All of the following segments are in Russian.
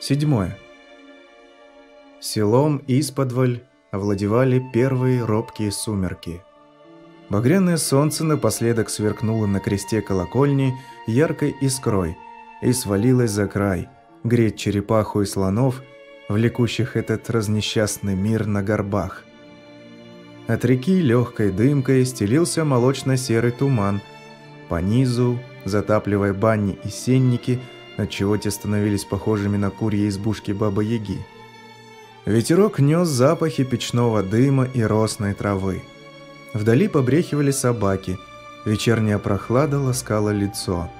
Седьмое. Селом исподволь овладевали первые робкие сумерки. Багряное солнце напоследок сверкнуло на кресте колокольни яркой искрой и свалилось за край, греть черепаху и слонов, влекущих этот разнесчастный мир на горбах. От реки легкой дымкой стелился молочно-серый туман. По низу, затапливая бани и сенники, отчего те становились похожими на курьи избушки Бабы-Яги. Ветерок нес запахи печного дыма и росной травы. Вдали побрехивали собаки, вечерняя прохлада ласкала лицо.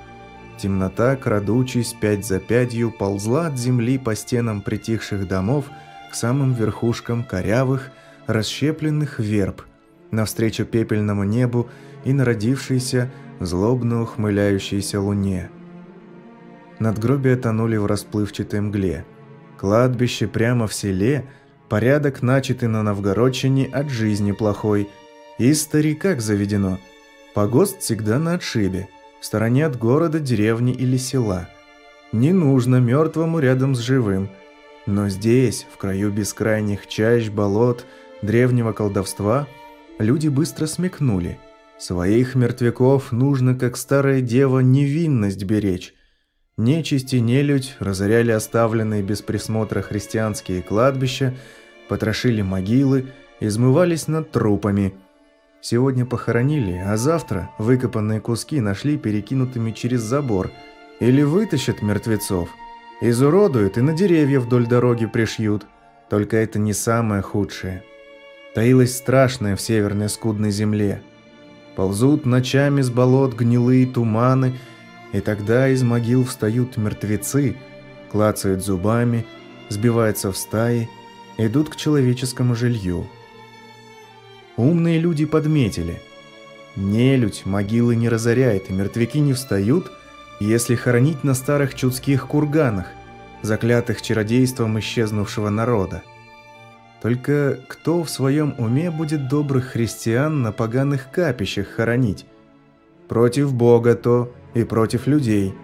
Темнота, крадучись пять за пятью, ползла от земли по стенам притихших домов к самым верхушкам корявых, расщепленных верб, навстречу пепельному небу и народившейся, злобно ухмыляющейся луне. Надгробия тонули в расплывчатой мгле. Кладбище прямо в селе, порядок начатый на Новгородчине от жизни плохой. И старика как заведено. Погост всегда на отшибе, в стороне от города, деревни или села. Не нужно мертвому рядом с живым. Но здесь, в краю бескрайних чащ, болот – древнего колдовства, люди быстро смекнули. Своих мертвяков нужно, как старая дева, невинность беречь. Нечисть и нелюдь разоряли оставленные без присмотра христианские кладбища, потрошили могилы, измывались над трупами. Сегодня похоронили, а завтра выкопанные куски нашли перекинутыми через забор. Или вытащат мертвецов, изуродуют и на деревья вдоль дороги пришьют. Только это не самое худшее таилось страшное в северной скудной земле. Ползут ночами с болот гнилые туманы, и тогда из могил встают мертвецы, клацают зубами, сбиваются в стаи, идут к человеческому жилью. Умные люди подметили. Нелюдь могилы не разоряет, и мертвяки не встают, если хоронить на старых чудских курганах, заклятых чародейством исчезнувшего народа. Только кто в своем уме будет добрых христиан на поганых капищах хоронить? Против Бога то и против людей.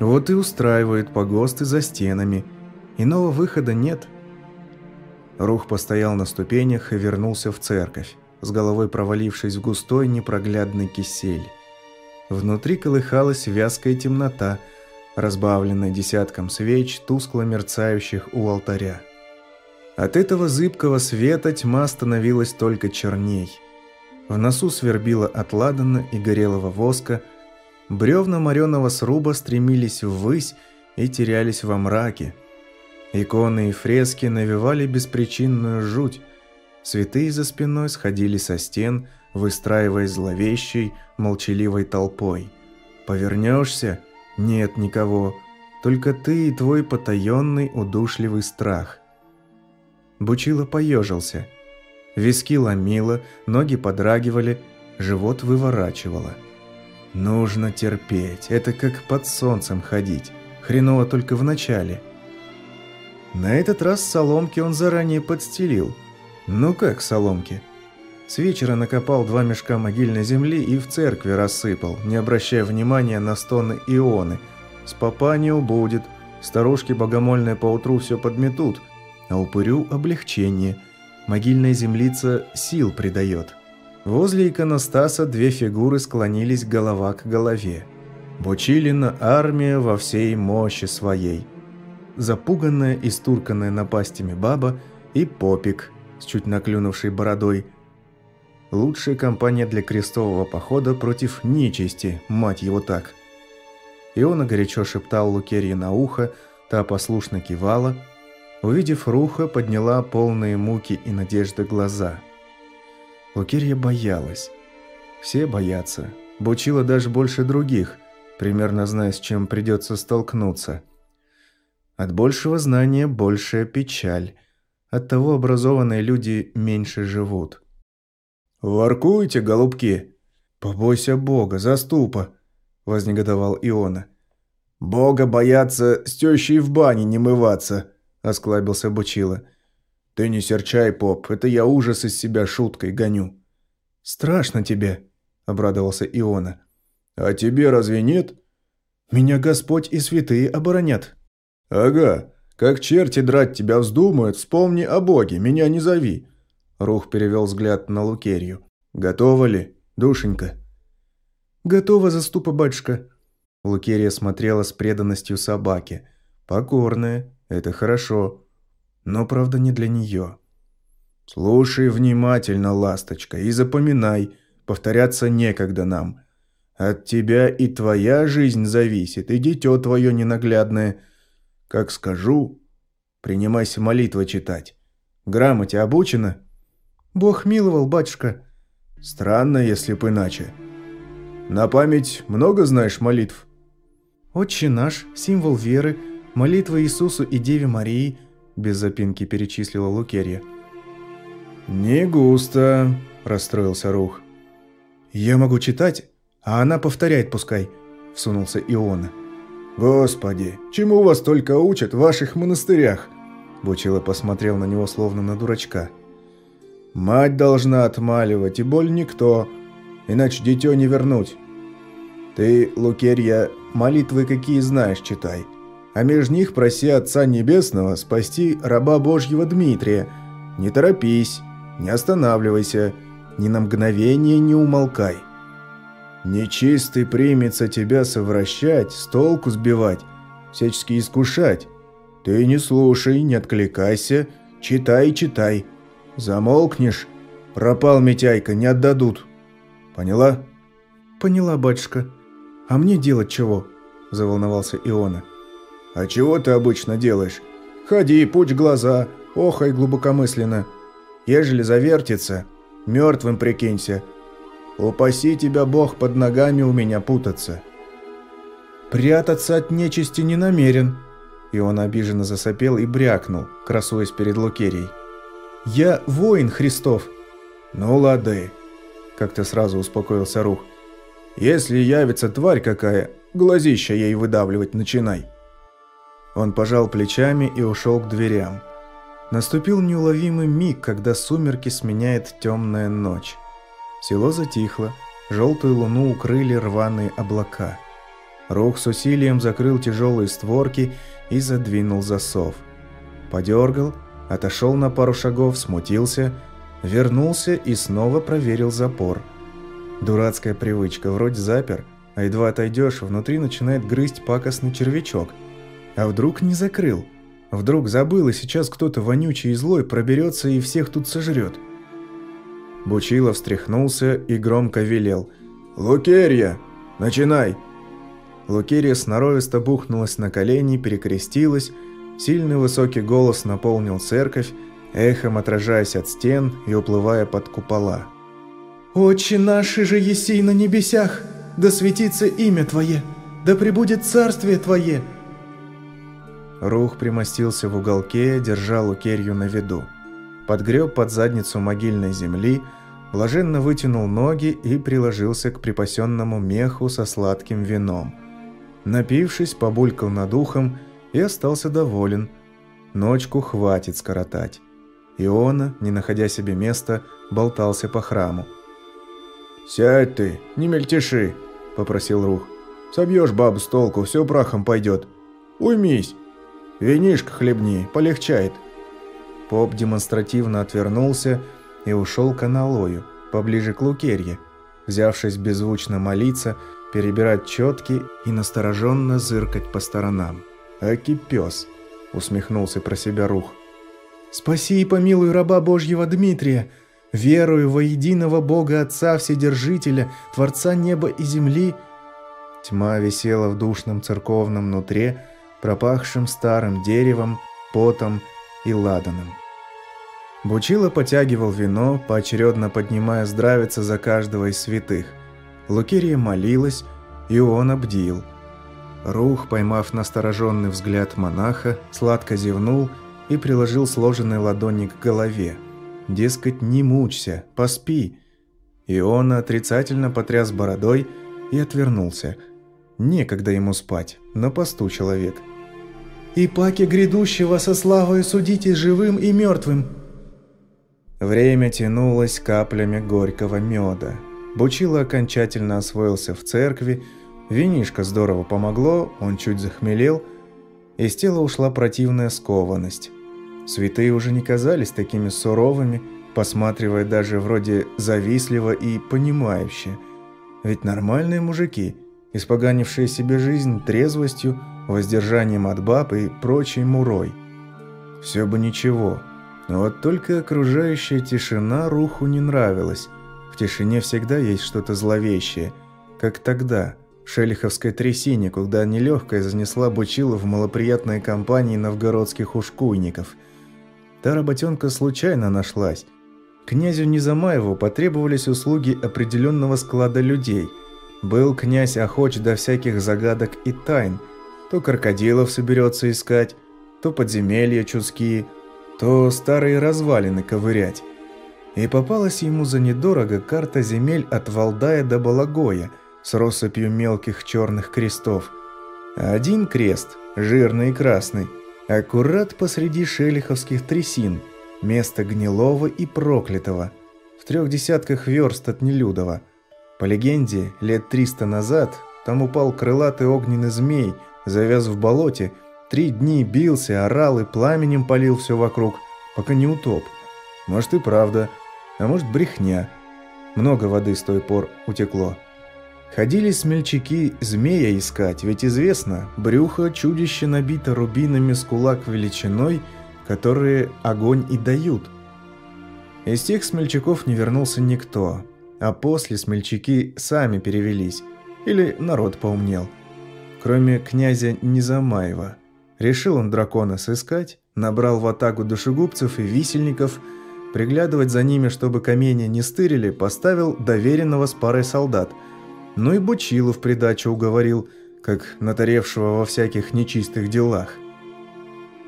Вот и устраивают погосты за стенами. Иного выхода нет. Рух постоял на ступенях и вернулся в церковь, с головой провалившись в густой непроглядный кисель. Внутри колыхалась вязкая темнота, разбавленная десятком свеч, тускло мерцающих у алтаря. От этого зыбкого света тьма становилась только черней. В носу свербило от ладана и горелого воска, бревна мореного сруба стремились ввысь и терялись во мраке. Иконы и фрески навевали беспричинную жуть. Святые за спиной сходили со стен, выстраиваясь зловещей, молчаливой толпой. Повернешься – нет никого, только ты и твой потаенный удушливый страх – Бучило поежился. Виски ломило, ноги подрагивали, живот выворачивало. Нужно терпеть, это как под солнцем ходить. Хреново только в начале. На этот раз соломки он заранее подстелил. Ну как соломки? С вечера накопал два мешка могильной земли и в церкви рассыпал, не обращая внимания на стоны ионы. С попа не убудет, старушки богомольные поутру все подметут – а упырю облегчение. Могильная землица сил придает. Возле иконостаса две фигуры склонились голова к голове. Бочилина армия во всей мощи своей. Запуганная и стурканная напастями баба и попик с чуть наклюнувшей бородой. Лучшая компания для крестового похода против нечисти, мать его так. Иона горячо шептал Лукерье на ухо, та послушно кивала – Увидев Руха, подняла полные муки и надежды глаза. Лукерья боялась. Все боятся. Бучила даже больше других, примерно зная, с чем придется столкнуться. От большего знания большая печаль. Оттого образованные люди меньше живут. «Воркуйте, голубки!» «Побойся Бога, заступа!» – вознегодовал Иона. «Бога бояться, с тещей в бане не мываться!» Осклабился Бучила. «Ты не серчай, поп, это я ужас из себя шуткой гоню». «Страшно тебе», – обрадовался Иона. «А тебе разве нет?» «Меня Господь и святые оборонят». «Ага, Как черти драть тебя вздумают, вспомни о Боге, меня не зови». Рух перевел взгляд на Лукерью. «Готова ли, душенька?» «Готова, заступа батюшка». Лукерия смотрела с преданностью собаки. «Покорная, это хорошо. Но, правда, не для нее». «Слушай внимательно, ласточка, и запоминай, повторяться некогда нам. От тебя и твоя жизнь зависит, и дитё твое ненаглядное. Как скажу, принимайся молитвы читать. Грамоте обучена?» «Бог миловал, батюшка». «Странно, если б иначе. На память много знаешь молитв?» «Отче наш, символ веры, молитва Иисусу и Деве Марии», без запинки перечислила Лукерья. «Не густо», – расстроился Рух. «Я могу читать, а она повторяет пускай», – всунулся Иона. «Господи, чему вас только учат в ваших монастырях?» Бучило посмотрел на него словно на дурачка. «Мать должна отмаливать, и боль никто, иначе дитё не вернуть. Ты, Лукерья, молитвы какие знаешь читай, а между них проси Отца Небесного спасти раба Божьего Дмитрия. Не торопись, не останавливайся, ни на мгновение не умолкай. Нечистый примется тебя совращать, с толку сбивать, всячески искушать. Ты не слушай, не откликайся, читай, читай. Замолкнешь, пропал Митяйка, не отдадут. Поняла? Поняла, батюшка. А мне делать чего? Заволновался Иона. А чего ты обычно делаешь? Ходи, пучь глаза, охай глубокомысленно. Ежели завертится, мертвым прикинься. Упаси тебя Бог под ногами у меня путаться. Прятаться от нечисти не намерен. И он обиженно засопел и брякнул, красуясь перед Лукерией. Я воин Христов. Ну лады. Как-то сразу успокоился Рух. Если явится тварь какая, глазища ей выдавливать начинай. Он пожал плечами и ушел к дверям. Наступил неуловимый миг, когда сумерки сменяет темная ночь. Село затихло, желтую луну укрыли рваные облака. Рух с усилием закрыл тяжелые створки и задвинул засов. Подергал, отошел на пару шагов, смутился, вернулся и снова проверил запор. Дурацкая привычка, вроде запер, а едва отойдешь, внутри начинает грызть пакостный червячок. А вдруг не закрыл – Вдруг забыл, и сейчас кто-то вонючий и злой проберется и всех тут сожрет. Бучило встряхнулся и громко велел. «Лукерья! Начинай!» Лукерья сноровисто бухнулась на колени, перекрестилась, сильный высокий голос наполнил церковь, эхом отражаясь от стен и уплывая под купола. «Отче наши же есей на небесях, да светится имя Твое, да пребудет царствие Твое, Рух примостился в уголке, держал Лукерью на виду. Подгреб под задницу могильной земли, блаженно вытянул ноги и приложился к припасенному меху со сладким вином. Напившись, побулькал над ухом и остался доволен. Ночку хватит скоротать. Иона, не находя себе места, болтался по храму. «Сядь ты, не мельтеши», — попросил Рух. «Собьешь бабу с толку, все прахом пойдет. Уймись». Винишко хлебни, полегчает». Поп демонстративно отвернулся и ушел к аналою, поближе к Лукерье, взявшись беззвучно молиться, перебирать четки и настороженно зыркать по сторонам. «Аки пес!» – усмехнулся про себя Рух. «Спаси и помилуй раба Божьего Дмитрия! Верую во единого Бога Отца Вседержителя, Творца неба и земли!» Тьма висела в душном церковном нутре, пропахшим старым деревом, потом и ладаном. Бучило потягивал вино, поочередно поднимая здравица за каждого из святых. Лукерия молилась, и он обдил. Рух, поймав настороженный взгляд монаха, сладко зевнул и приложил сложенной ладони к голове. Дескать, не мучься, поспи. он отрицательно потряс бородой и отвернулся. Некогда ему спать, на посту человек – и паки грядущего со славой судите живым и мертвым». Время тянулось каплями горького меда. Бучило окончательно освоился в церкви, винишко здорово помогло, он чуть захмелел, Из тела ушла противная скованность. Святые уже не казались такими суровыми, посматривая даже вроде завистливо и понимающе. Ведь нормальные мужики, испоганившие себе жизнь трезвостью, воздержанием от баб и прочей мурой. Все бы ничего, но вот только окружающая тишина Руху не нравилась. В тишине всегда есть что-то зловещее, как тогда, в Шелиховской трясине, когда нелегкая занесла Бучила в малоприятные компании новгородских ушкуйников. Та работенка случайно нашлась. Князю Незамаеву потребовались услуги определенного склада людей. Был князь охоч до всяких загадок и тайн. То крокодилов соберется искать, то подземелья чудские, то старые развалины ковырять. И попалась ему за недорого карта земель от Валдая до Балагоя с россыпью мелких черных крестов. Один крест, жирный и красный, аккурат посреди шелиховских трясин, место гнилого и проклятого, в трех десятках верст от Нелюдова. По легенде, лет триста назад там упал крылатый огненный змей, завяз в болоте, три дни бился, орал и пламенем полил все вокруг, пока не утоп. Может и правда, а может брехня. Много воды с той пор утекло. Ходили смельчаки змея искать, ведь известно, брюхо чудище набито рубинами с кулак величиной, которые огонь и дают. Из тех смельчаков не вернулся никто, а после смельчаки сами перевелись, или народ поумнел. Кроме князя Низамаева. Решил он дракона сыскать, набрал в атаку душегубцев и висельников, приглядывать за ними, чтобы каменья не стырили, поставил доверенного с парой солдат – но и Бучилу в придачу уговорил, как натаревшего во всяких нечистых делах.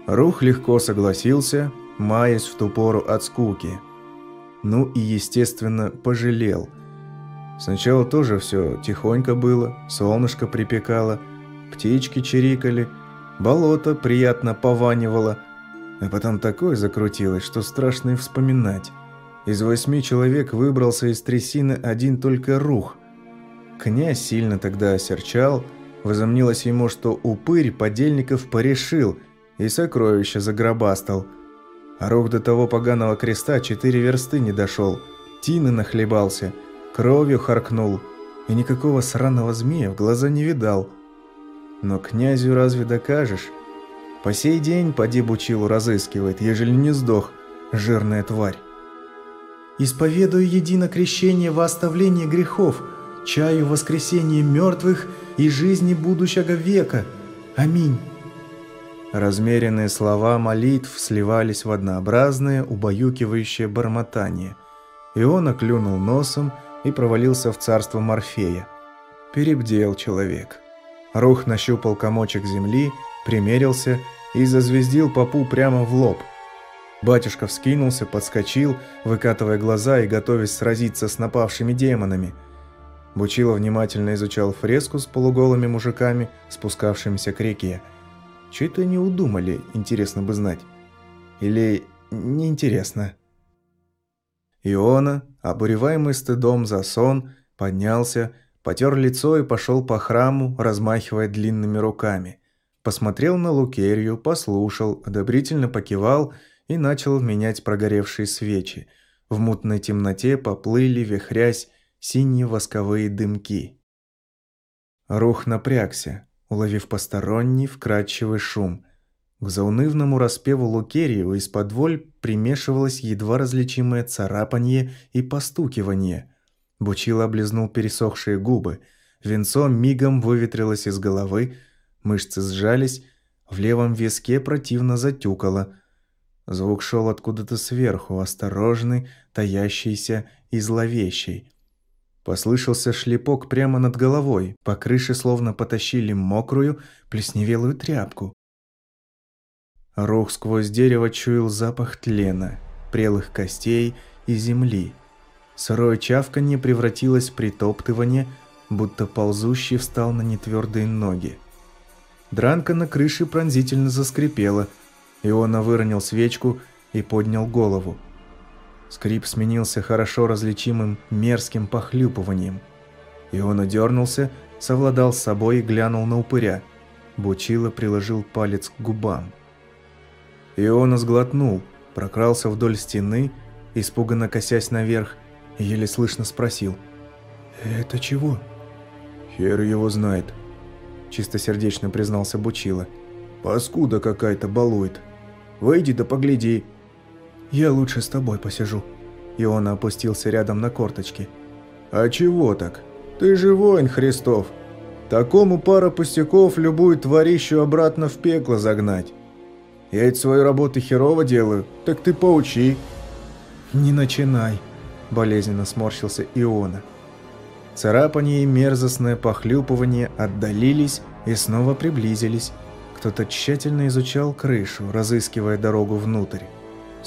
Рух легко согласился, маясь в ту пору от скуки. Ну и, естественно, пожалел. Сначала тоже все тихонько было, солнышко припекало, птички чирикали, болото приятно пованивало, а потом такое закрутилось, что страшно и вспоминать. Из восьми человек выбрался из трясины один только Рух – Князь сильно тогда осерчал, возомнилось ему, что упырь подельников порешил и сокровища загробастал. Рух до того поганого креста четыре версты не дошел, тины нахлебался, кровью харкнул, и никакого сраного змея в глаза не видал. Но князю разве докажешь? По сей день поди Бучилу разыскивает, ежели не сдох, жирная тварь. «Исповедую едино крещение во оставление грехов», чаю воскресения мертвых и жизни будущего века. Аминь». Размеренные слова молитв сливались в однообразное, убаюкивающее бормотание. И он оклюнул носом и провалился в царство Морфея. Перебдел человек. Рух нащупал комочек земли, примерился и зазвездил попу прямо в лоб. Батюшка вскинулся, подскочил, выкатывая глаза и готовясь сразиться с напавшими демонами – Бучило внимательно изучал фреску с полуголыми мужиками, спускавшимися к реке. Че это они удумали, интересно бы знать. Или неинтересно. Иона, обуреваемый стыдом за сон, поднялся, потер лицо и пошел по храму, размахивая длинными руками. Посмотрел на Лукерью, послушал, одобрительно покивал и начал менять прогоревшие свечи. В мутной темноте поплыли, вихрясь, синие восковые дымки. Рух напрягся, уловив посторонний вкрадчивый шум. К заунывному распеву Лукерию из-под воль примешивалось едва различимое царапанье и постукивание. Бучило облизнул пересохшие губы, венцо мигом выветрилось из головы, мышцы сжались, в левом виске противно затюкало. Звук шел откуда-то сверху, осторожный, таящийся и зловещий. Послышался шлепок прямо над головой. По крыше словно потащили мокрую, плесневелую тряпку. Рух сквозь дерево чуял запах тлена, прелых костей и земли. Сырое чавканье превратилось в притоптывание, будто ползущий встал на нетвердые ноги. Дранка на крыше пронзительно заскрипела. Иона выронил свечку и поднял голову. Скрип сменился хорошо различимым мерзким похлюпыванием. И он удернулся, совладал с собой и глянул на упыря. Бучила приложил палец к губам. Иона сглотнул, прокрался вдоль стены, испуганно косясь наверх, и еле слышно спросил. «Это чего?» «Хер его знает», – чистосердечно признался Бучила. «Паскуда какая-то балует. Выйди да погляди». «Я лучше с тобой посижу». Иона опустился рядом на корточки. «А чего так? Ты же воин Христов. Такому пара пустяков любую тварищу обратно в пекло загнать. Я ведь свою работу херово делаю, так ты поучи». «Не начинай», – болезненно сморщился Иона. Царапание и мерзостное похлюпывание отдалились и снова приблизились. Кто-то тщательно изучал крышу, разыскивая дорогу внутрь.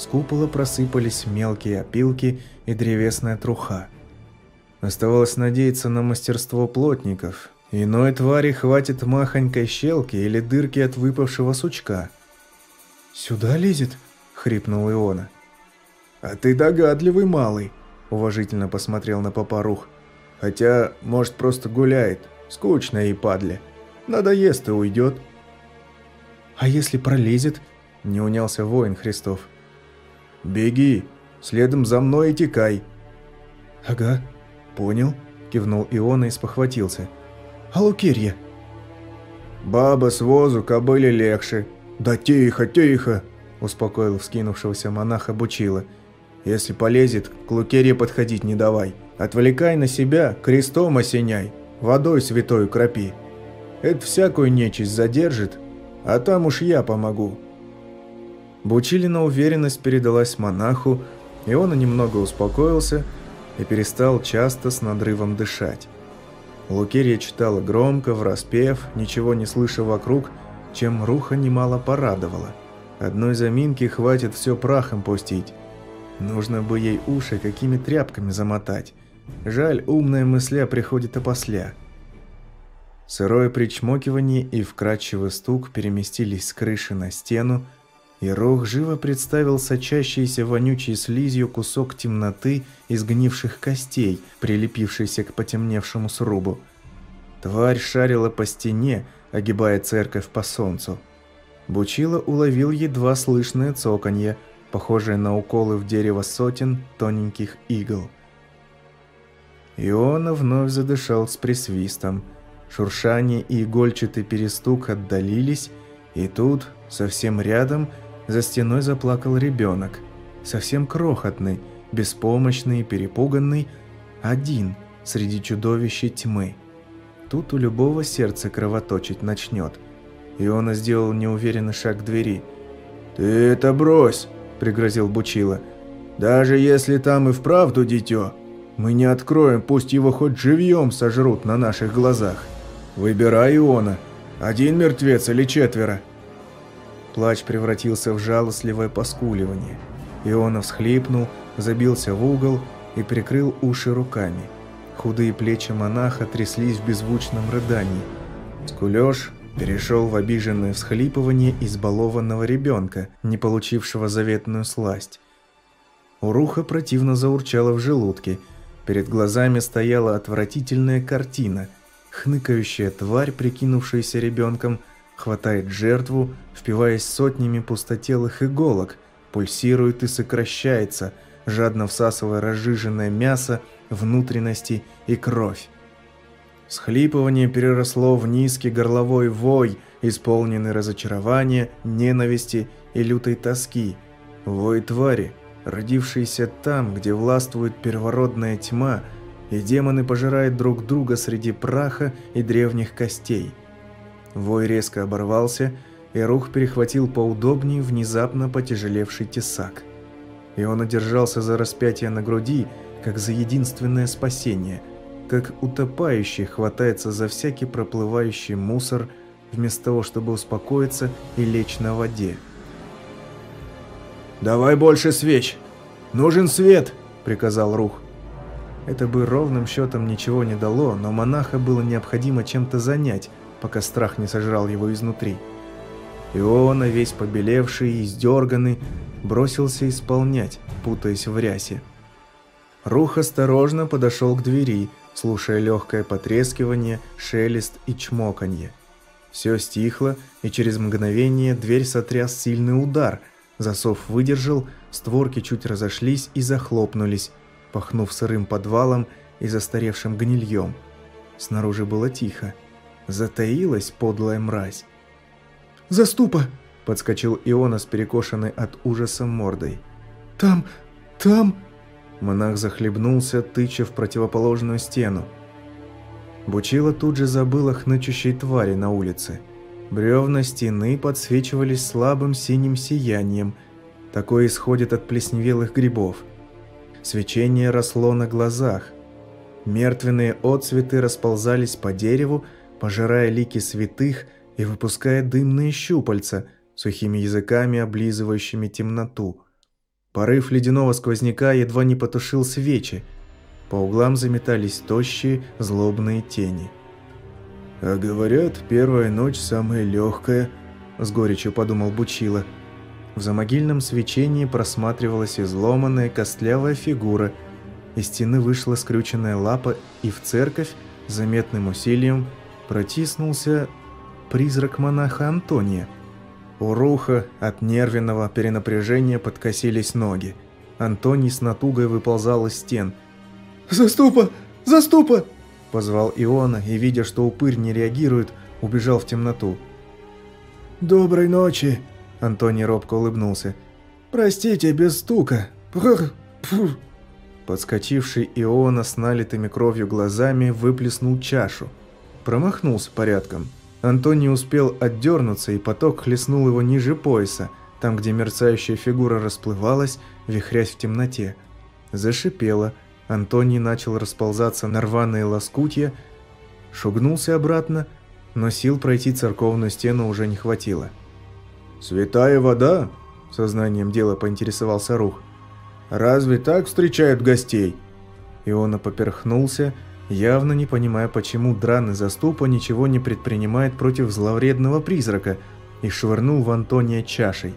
С купола просыпались мелкие опилки и древесная труха. Оставалось надеяться на мастерство плотников. Иной твари хватит махонькой щелки или дырки от выпавшего сучка. «Сюда лезет?» – хрипнул Иона. «А ты догадливый малый», – уважительно посмотрел на папа Рух. «Хотя, может, просто гуляет. Скучно и падле. Надоест и уйдет». «А если пролезет?» – не унялся воин Христов. «Беги, следом за мной и текай». «Ага, понял», – кивнул Иона и спохватился. «А Лукерья?» «Баба с возу кобыле легче. Да тихо, тихо!» – успокоил вскинувшегося монаха Бучила. «Если полезет, к Лукерье подходить не давай. Отвлекай на себя, крестом осеняй, водой святой кропи. Это всякую нечисть задержит, а там уж я помогу». Бучилина уверенность передалась монаху, и он немного успокоился и перестал часто с надрывом дышать. Лукерья читала громко, в распев, ничего не слыша вокруг, чем Руха немало порадовала. Одной заминки хватит все прахом пустить. Нужно бы ей уши какими тряпками замотать. Жаль, умная мысля приходит опосля. Сырое причмокивание и вкрадчивый стук переместились с крыши на стену, и Рох живо представил сочащийся вонючей слизью кусок темноты из гнивших костей, прилепившийся к потемневшему срубу. Тварь шарила по стене, огибая церковь по солнцу. Бучило уловил едва слышное цоканье, похожее на уколы в дерево сотен тоненьких игл. Иона вновь задышал с присвистом. Шуршание и игольчатый перестук отдалились, и тут, совсем рядом, за стеной заплакал ребенок. Совсем крохотный, беспомощный и перепуганный, один среди чудовищей тьмы. Тут у любого сердце кровоточить начнет. Иона сделал неуверенный шаг к двери. «Ты это брось!» – пригрозил Бучила. «Даже если там и вправду дитё, мы не откроем, пусть его хоть живьем сожрут на наших глазах. Выбирай Иона, один мертвец или четверо». Плач превратился в жалостливое поскуливание. Иона всхлипнул, забился в угол и прикрыл уши руками. Худые плечи монаха тряслись в беззвучном рыдании. Скулёж перешел в обиженное всхлипывание избалованного ребенка, не получившего заветную сласть. Уруха противно заурчала в желудке. Перед глазами стояла отвратительная картина. Хныкающая тварь, прикинувшаяся ребенком, хватает жертву, впиваясь сотнями пустотелых иголок, пульсирует и сокращается, жадно всасывая разжиженное мясо, внутренности и кровь. Схлипывание переросло в низкий горловой вой, исполненный разочарования, ненависти и лютой тоски. Вой твари, родившийся там, где властвует первородная тьма, и демоны пожирают друг друга среди праха и древних костей – Вой резко оборвался, и Рух перехватил поудобнее внезапно потяжелевший тесак. И он одержался за распятие на груди, как за единственное спасение, как утопающий хватается за всякий проплывающий мусор, вместо того, чтобы успокоиться и лечь на воде. «Давай больше свеч! Нужен свет!» – приказал Рух. Это бы ровным счетом ничего не дало, но монаха было необходимо чем-то занять – пока страх не сожрал его изнутри. Иона, весь побелевший и издерганный, бросился исполнять, путаясь в рясе. Рух осторожно подошел к двери, слушая легкое потрескивание, шелест и чмоканье. Все стихло, и через мгновение дверь сотряс сильный удар. Засов выдержал, створки чуть разошлись и захлопнулись, пахнув сырым подвалом и застаревшим гнильем. Снаружи было тихо. Затаилась подлая мразь. «Заступа!» – подскочил Иона с перекошенной от ужаса мордой. «Там... там...» Монах захлебнулся, тыча в противоположную стену. Бучила тут же забыл о хнычущей твари на улице. Бревна стены подсвечивались слабым синим сиянием. Такое исходит от плесневелых грибов. Свечение росло на глазах. Мертвенные отцветы расползались по дереву, пожирая лики святых и выпуская дымные щупальца, сухими языками облизывающими темноту. Порыв ледяного сквозняка едва не потушил свечи – по углам заметались тощие, злобные тени. «А говорят, первая ночь самая легкая», – с горечью подумал Бучила. В замогильном свечении просматривалась изломанная костлявая фигура. Из стены вышла скрюченная лапа, и в церковь заметным усилием протиснулся призрак монаха Антония. У Руха от нервного перенапряжения подкосились ноги. Антоний с натугой выползал из стен – «Заступа! Заступа!» Позвал Иона и, видя, что упырь не реагирует, убежал в темноту. «Доброй ночи!» Антоний робко улыбнулся. «Простите, без стука. Подскочивший Иона с налитыми кровью глазами выплеснул чашу. Промахнулся порядком. Антоний успел отдернуться, и поток хлестнул его ниже пояса, там, где мерцающая фигура расплывалась, вихрясь в темноте. Зашипела, Антоний начал расползаться на рваные лоскутья, шугнулся обратно, но сил пройти церковную стену уже не хватило. «Святая вода?» – сознанием дела поинтересовался Рух. «Разве так встречают гостей?» Иона поперхнулся, явно не понимая, почему драный заступа ничего не предпринимает против зловредного призрака, и швырнул в Антония чашей.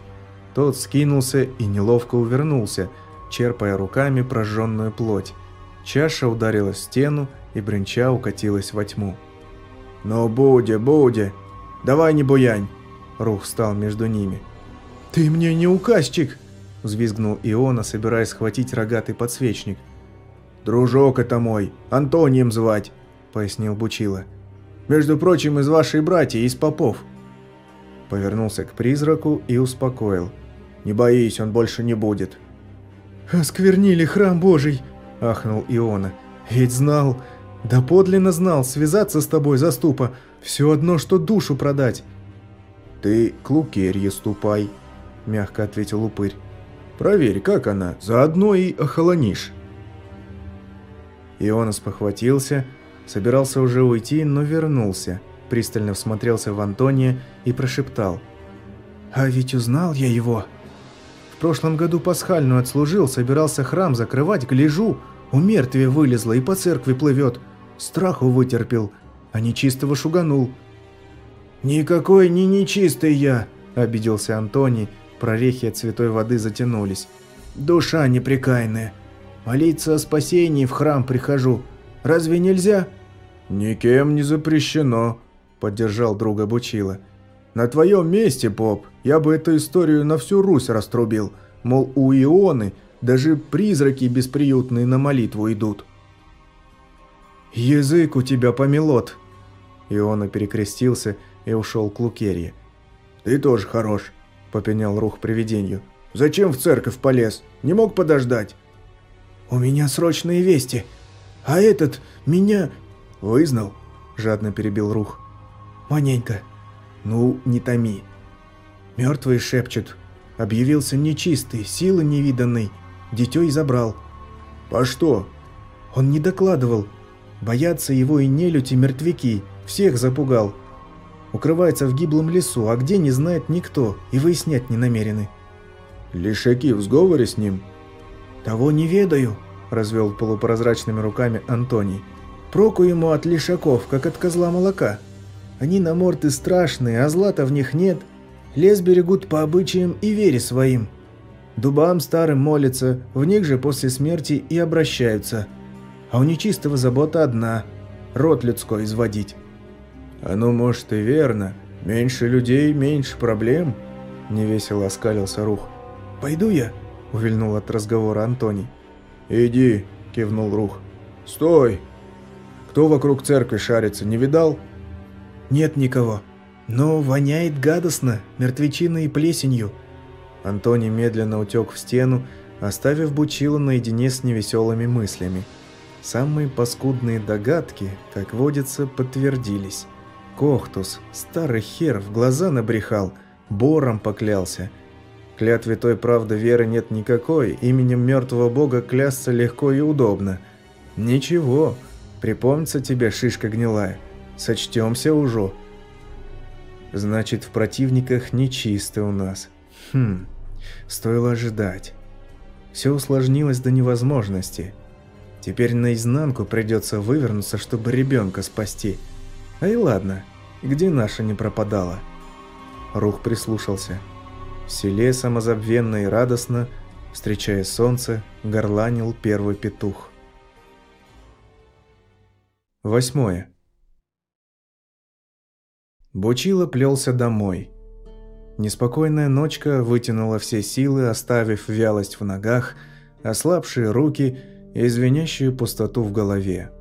Тот скинулся и неловко увернулся, черпая руками прожженную плоть. Чаша ударила в стену и бренча укатилась во тьму. «Ну, Будя, Будя, давай не буянь!» Рух встал между ними. «Ты мне не указчик!» – взвизгнул Иона, собираясь схватить рогатый подсвечник. «Дружок это мой, Антонием звать», – пояснил Бучила. «Между прочим, из вашей братья, из попов». Повернулся к призраку и успокоил. «Не боись, он больше не будет». «Осквернили храм Божий!» – ахнул Иона. «Ведь знал, да подлинно знал, связаться с тобой, заступа, все одно, что душу продать». «Ты к Лукерье ступай», – мягко ответил упырь. «Проверь, как она, заодно и охолонишь». Иона спохватился, собирался уже уйти, но вернулся, пристально всмотрелся в Антония и прошептал. «А ведь узнал я его!» В прошлом году пасхальную отслужил, собирался храм закрывать, гляжу, у мертвия вылезла и по церкви плывет. Страху вытерпел, а нечистого шуганул. «Никакой не нечистый я», – обиделся Антоний, прорехи от святой воды затянулись. «Душа непрекаянная. Молиться о спасении в храм прихожу. Разве нельзя?» «Никем не запрещено», – поддержал друга Бучила. На твоем месте, поп, я бы эту историю на всю Русь раструбил. Мол, у Ионы даже призраки бесприютные на молитву идут. «Язык у тебя помелот!» Иона перекрестился и ушел к Лукерье. «Ты тоже хорош», – попенял Рух привидению. «Зачем в церковь полез? Не мог подождать?» «У меня срочные вести. А этот меня...» «Вызнал?» – жадно перебил Рух. «Маненько. Ну, не томи. Мертвые шепчут. Объявился нечистый, силы невиданной. Дитё и забрал. По что? Он не докладывал. Боятся его и нелюти мертвяки. Всех запугал. Укрывается в гиблом лесу, а где не знает никто и выяснять не намерены. Лишаки в сговоре с ним? Того не ведаю, развел полупрозрачными руками Антоний. Проку ему от лишаков, как от козла молока. Они на морты страшные, а злата в них нет. Лес берегут по обычаям и вере своим. Дубам старым молятся, в них же после смерти и обращаются. А у нечистого забота одна – род людской изводить. Оно, может, и верно, «Меньше людей, меньше проблем», – невесело оскалился Рух. «Пойду я», – увильнул от разговора Антоний. «Иди», – кивнул Рух. «Стой! Кто вокруг церкви шарится, не видал?» «Нет никого. Но воняет гадостно, мертвечиной и плесенью». Антоний медленно утек в стену, оставив Бучила наедине с невеселыми мыслями. Самые паскудные догадки, как водится, подтвердились. Кохтус, старый хер, в глаза набрехал, бором поклялся. Клятве той правды веры нет никакой, именем мертвого бога клясться легко и удобно. Ничего, припомнится тебе шишка гнилая, сочтемся уже. Значит, в противниках нечисто у нас. Хм, стоило ожидать. Все усложнилось до невозможности. Теперь наизнанку придется вывернуться, чтобы ребенка спасти. А и ладно, где наша не пропадала? Рух прислушался. В селе самозабвенно и радостно, встречая солнце, горланил первый петух. Восьмое. Бучило плелся домой. Неспокойная ночка вытянула все силы, оставив вялость в ногах, ослабшие руки и звенящую пустоту в голове.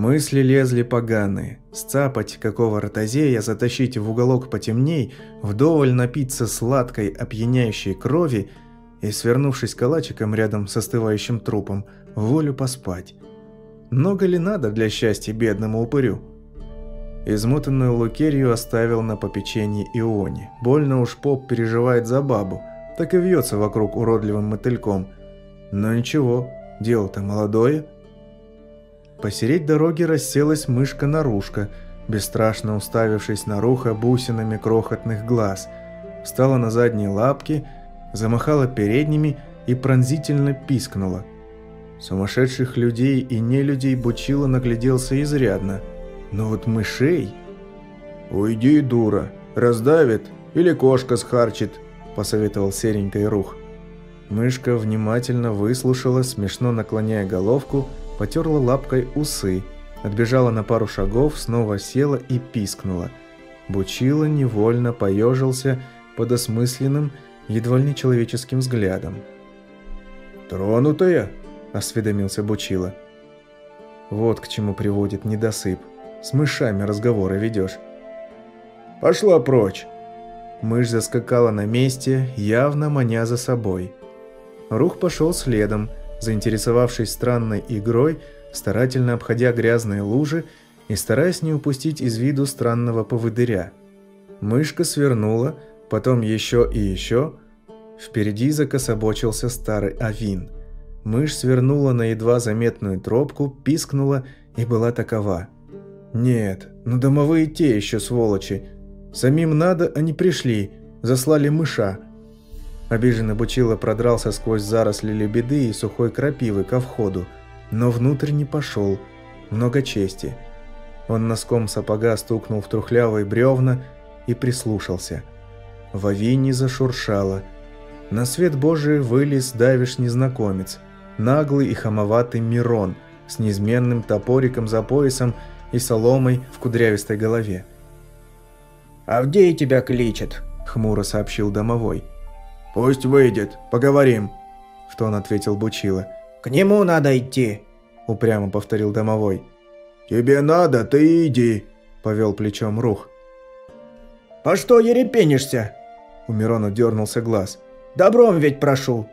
Мысли лезли поганые. Сцапать какого ротозея, затащить в уголок потемней, вдоволь напиться сладкой опьяняющей крови и, свернувшись калачиком рядом с остывающим трупом, волю поспать. Много ли надо для счастья бедному упырю? Измутанную Лукерью оставил на попечении Ионе. Больно уж поп переживает за бабу, так и вьется вокруг уродливым мотыльком. Но ничего, дело-то молодое. Посередь дороги расселась мышка-нарушка, бесстрашно уставившись на руха бусинами крохотных глаз. Встала на задние лапки, замахала передними и пронзительно пискнула. Сумасшедших людей и нелюдей Бучила нагляделся изрядно – но вот мышей... «Уйди, дура, раздавит или кошка схарчит», – посоветовал серенький рух. Мышка внимательно выслушала, смешно наклоняя головку, потерла лапкой усы, отбежала на пару шагов, снова села и пискнула. Бучила невольно поежился под осмысленным, едва ли человеческим взглядом. «Тронутая?» – осведомился Бучила. Вот к чему приводит недосып. С мышами разговоры ведешь. Пошла прочь. Мышь заскакала на месте, явно маня за собой. Рух пошел следом, заинтересовавшись странной игрой, старательно обходя грязные лужи и стараясь не упустить из виду странного поводыря. Мышка свернула, потом еще и еще. Впереди закособочился старый авин. Мышь свернула на едва заметную тропку, пискнула и была такова – нет, ну домовые те еще сволочи. Самим надо, они пришли, заслали мыша. Обиженно Бучила продрался сквозь заросли лебеды и сухой крапивы ко входу, но внутрь не пошел. Много чести. Он носком сапога стукнул в трухлявые бревна и прислушался. В авине зашуршало. На свет Божий вылез давишь незнакомец, наглый и хамоватый Мирон с неизменным топориком за поясом и соломой в кудрявистой голове. «Авдей тебя кличет», — хмуро сообщил домовой. «Пусть выйдет, поговорим», — в тон ответил Бучила. «К нему надо идти», — упрямо повторил домовой. «Тебе надо, ты иди», — повел плечом Рух. «По что ерепенишься?» У Мирона дернулся глаз. «Добром ведь прошу».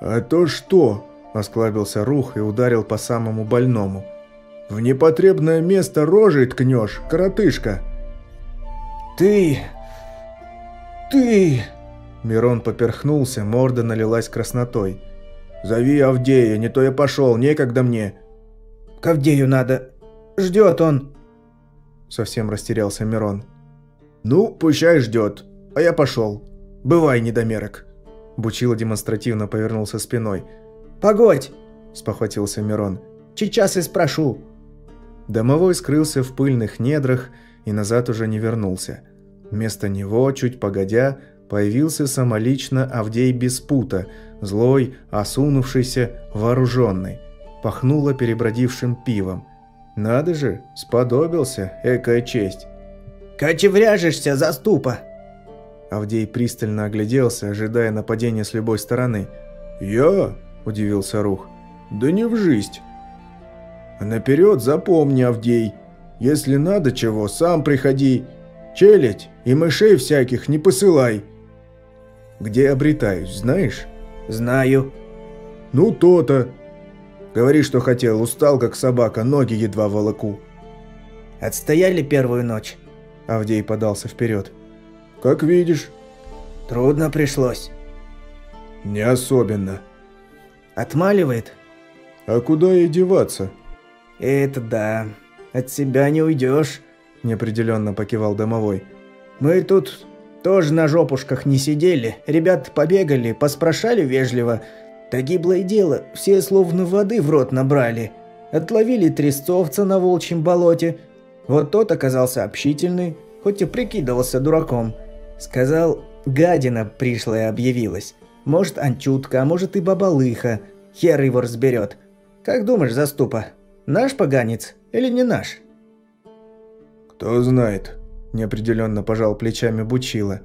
«А то что?» – осклабился Рух и ударил по самому больному – в непотребное место рожей ткнешь, коротышка. Ты... ты... Мирон поперхнулся, морда налилась краснотой. «Зови Авдея, не то я пошел, некогда мне». «К Авдею надо. Ждет он». Совсем растерялся Мирон. «Ну, пущай ждет, а я пошел. Бывай, недомерок». Бучило демонстративно повернулся спиной. «Погодь!» – спохватился Мирон. «Сейчас и спрошу». Домовой скрылся в пыльных недрах и назад уже не вернулся. Вместо него, чуть погодя, появился самолично Авдей Беспута, злой, осунувшийся, вооруженный. Пахнуло перебродившим пивом. Надо же, сподобился, экая честь. Кочевряжешься, заступа!» Авдей пристально огляделся, ожидая нападения с любой стороны. «Я?» – удивился Рух. «Да не в жизнь!» «А наперед запомни, Авдей, если надо чего, сам приходи. Челядь и мышей всяких не посылай!» «Где обретаюсь, знаешь?» «Знаю». «Ну, то-то!» «Говори, что хотел, устал, как собака, ноги едва волоку». «Отстояли первую ночь?» Авдей подался вперед. «Как видишь». «Трудно пришлось». «Не особенно». «Отмаливает?» «А куда ей деваться?» «Это да. От себя не уйдешь», – неопределенно покивал домовой. «Мы тут тоже на жопушках не сидели. Ребят побегали, поспрашали вежливо. Да гиблое дело, все словно воды в рот набрали. Отловили трестовца на волчьем болоте. Вот тот оказался общительный, хоть и прикидывался дураком. Сказал, гадина пришлая объявилась. Может, Анчутка, а может и Бабалыха. Хер его разберет. Как думаешь, заступа, наш поганец или не наш? Кто знает, неопределенно пожал плечами Бучила.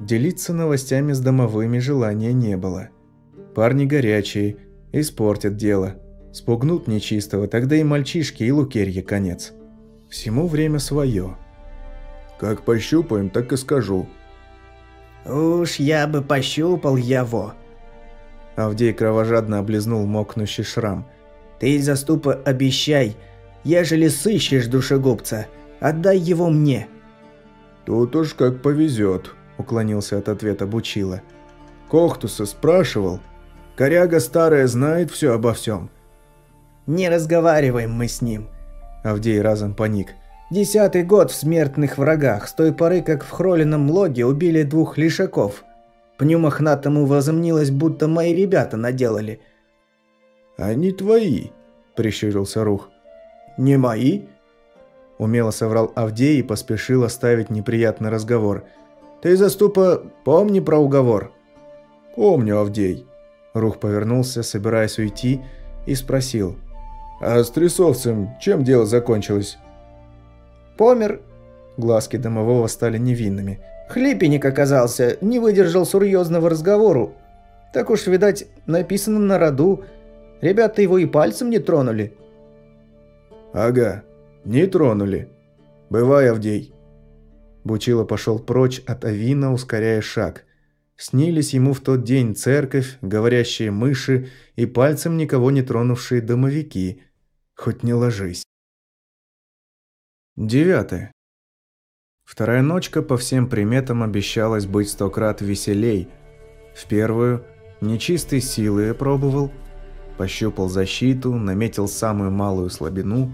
Делиться новостями с домовыми желания не было. Парни горячие, испортят дело. Спугнут нечистого, тогда и мальчишки, и лукерье конец. Всему время свое. Как пощупаем, так и скажу. Уж я бы пощупал его. Авдей кровожадно облизнул мокнущий шрам. Ты, заступа, обещай, ежели сыщешь душегубца, отдай его мне. Тут уж как повезет, уклонился от ответа Бучила. Кохтуса спрашивал. Коряга старая знает все обо всем. Не разговариваем мы с ним. Авдей разом паник. Десятый год в смертных врагах, с той поры, как в Хролином логе убили двух лишаков. Пнюмохнатому возомнилось, будто мои ребята наделали. «Они твои», – прищурился Рух. «Не мои?» Умело соврал Авдей и поспешил оставить неприятный разговор. «Ты, заступа, помни про уговор». «Помню, Авдей». Рух повернулся, собираясь уйти, и спросил. «А с Трясовцем чем дело закончилось?» Помер. Глазки домового стали невинными. Хлипенек оказался, не выдержал серьезного разговору. Так уж, видать, написано на роду. Ребята его и пальцем не тронули. Ага, не тронули. Бывай, Авдей. Бучило пошел прочь от Авина, ускоряя шаг. Снились ему в тот день церковь, говорящие мыши и пальцем никого не тронувшие домовики. Хоть не ложись. Девятое. Вторая ночка по всем приметам обещалась быть сто крат веселей. В первую нечистой силы пробовал, пощупал защиту, наметил самую малую слабину.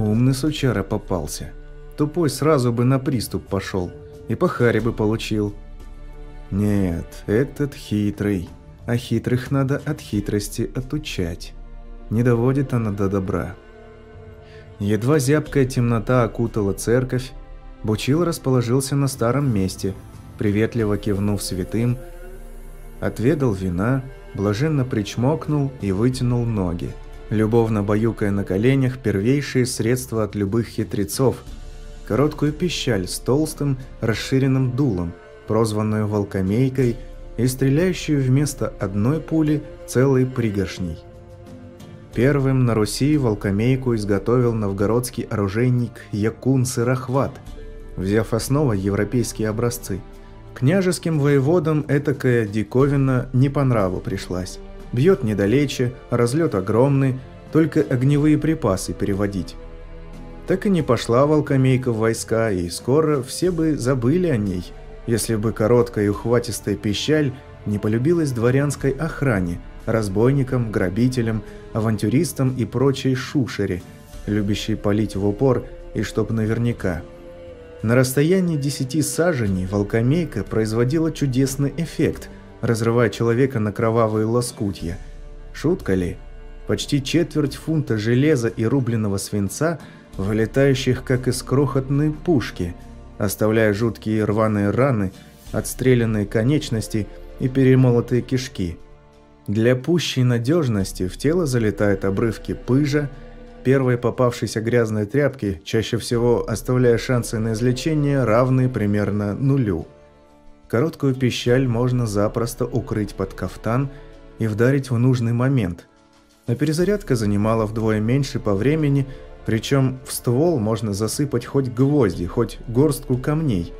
Умный сучара попался. Тупой сразу бы на приступ пошел и по харе бы получил. Нет, этот хитрый, а хитрых надо от хитрости отучать. Не доводит она до добра. Едва зябкая темнота окутала церковь, Бучил расположился на старом месте, приветливо кивнув святым, отведал вина, блаженно причмокнул и вытянул ноги, любовно баюкая на коленях первейшие средства от любых хитрецов, короткую пищаль с толстым, расширенным дулом, прозванную волкомейкой и стреляющую вместо одной пули целой пригоршней. Первым на Руси волкомейку изготовил новгородский оружейник Якун Сырохват, взяв основой европейские образцы. Княжеским воеводам этакая диковина не по нраву пришлась. Бьет недалече, разлет огромный, только огневые припасы переводить. Так и не пошла волкомейка в войска, и скоро все бы забыли о ней, если бы короткая и ухватистая пищаль не полюбилась дворянской охране, разбойникам, грабителям, авантюристам и прочей шушере, любящей палить в упор и чтоб наверняка. На расстоянии 10 саженей волкомейка производила чудесный эффект, разрывая человека на кровавые лоскутья. Шутка ли? Почти четверть фунта железа и рубленого свинца, вылетающих как из крохотной пушки, оставляя жуткие рваные раны, отстрелянные конечности и перемолотые кишки – для пущей надежности в тело залетают обрывки пыжа, первой попавшейся грязной тряпки, чаще всего оставляя шансы на излечение, равные примерно нулю. Короткую пищаль можно запросто укрыть под кафтан и вдарить в нужный момент. Но перезарядка занимала вдвое меньше по времени, причем в ствол можно засыпать хоть гвозди, хоть горстку камней.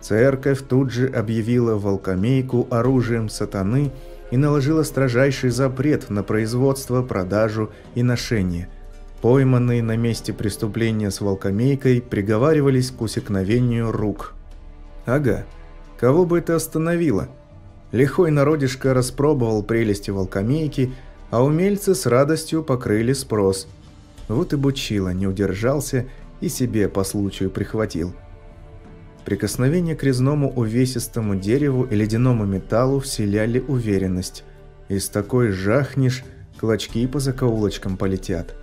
Церковь тут же объявила волкомейку оружием сатаны и наложила строжайший запрет на производство, продажу и ношение. Пойманные на месте преступления с волкомейкой приговаривались к усекновению рук. Ага, кого бы это остановило? Лихой народишко распробовал прелести волкомейки, а умельцы с радостью покрыли спрос. Вот и Бучила не удержался и себе по случаю прихватил. Прикосновение к резному увесистому дереву и ледяному металлу вселяли уверенность. Из такой жахнешь, клочки по закоулочкам полетят.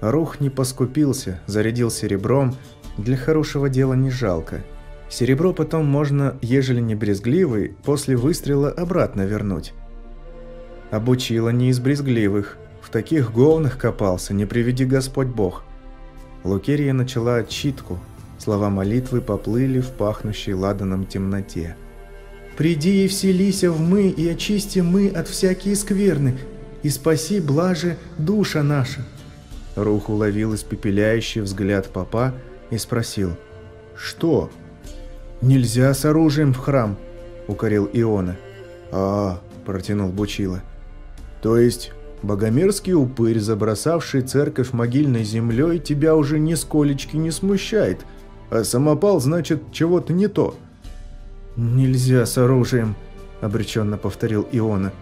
Рух не поскупился, зарядил серебром, для хорошего дела не жалко. Серебро потом можно, ежели не брезгливый, после выстрела обратно вернуть. Обучила не из брезгливых, в таких говнах копался, не приведи Господь Бог. Лукерия начала отчитку, слова молитвы поплыли в пахнущей ладаном темноте. «Приди и вселися в мы, и очисти мы от всякие скверны, и спаси блаже душа наша». Рух уловил испепеляющий взгляд папа и спросил «Что?» «Нельзя с оружием в храм», — укорил Иона. «А, — протянул Бучила. «То есть богомерзкий упырь, забросавший церковь могильной землей, тебя уже нисколечки не смущает, а самопал значит чего-то не то». «Нельзя с оружием», — обреченно повторил Иона.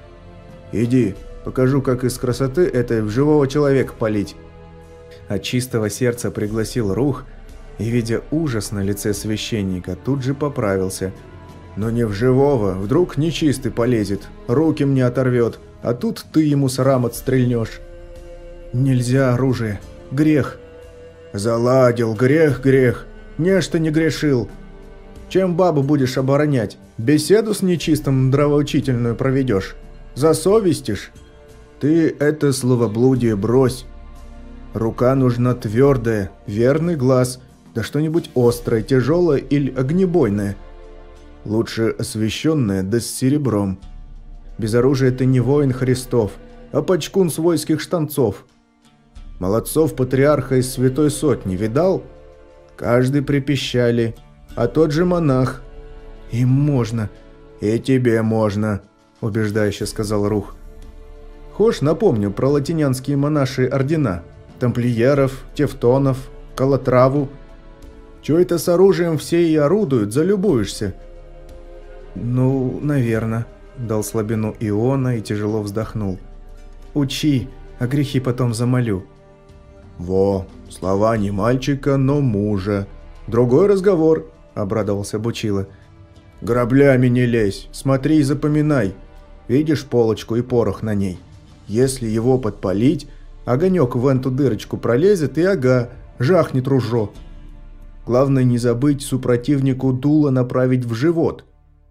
«Иди, покажу, как из красоты этой в живого человека палить». От чистого сердца пригласил Рух — и, видя ужас на лице священника, тут же поправился. «Но не в живого, вдруг нечистый полезет, руки мне оторвет, а тут ты ему срам отстрельнешь». «Нельзя оружие, грех». «Заладил, грех, грех, нечто не грешил. Чем бабу будешь оборонять? Беседу с нечистым нравоучительную проведешь? Засовестишь? Ты это словоблудие брось. Рука нужна твердая, верный глаз, да что-нибудь острое, тяжелое или огнебойное. Лучше освещенное, да с серебром. Без оружия ты не воин Христов, а почкун свойских штанцов. Молодцов патриарха из Святой Сотни видал? Каждый припищали, а тот же монах. Им можно. И тебе можно, убеждающе сказал Рух. Хошь напомню про латинянские монаши ордена. Тамплиеров, Тевтонов, Калатраву – Чё это с оружием все и орудуют, залюбуешься?» «Ну, наверное», – дал слабину Иона и тяжело вздохнул. «Учи, а грехи потом замолю». «Во, слова не мальчика, но мужа. Другой разговор», – обрадовался Бучила. «Граблями не лезь, смотри и запоминай. Видишь полочку и порох на ней? Если его подпалить, огонек в эту дырочку пролезет и ага, жахнет ружо. Главное не забыть супротивнику дуло направить в живот.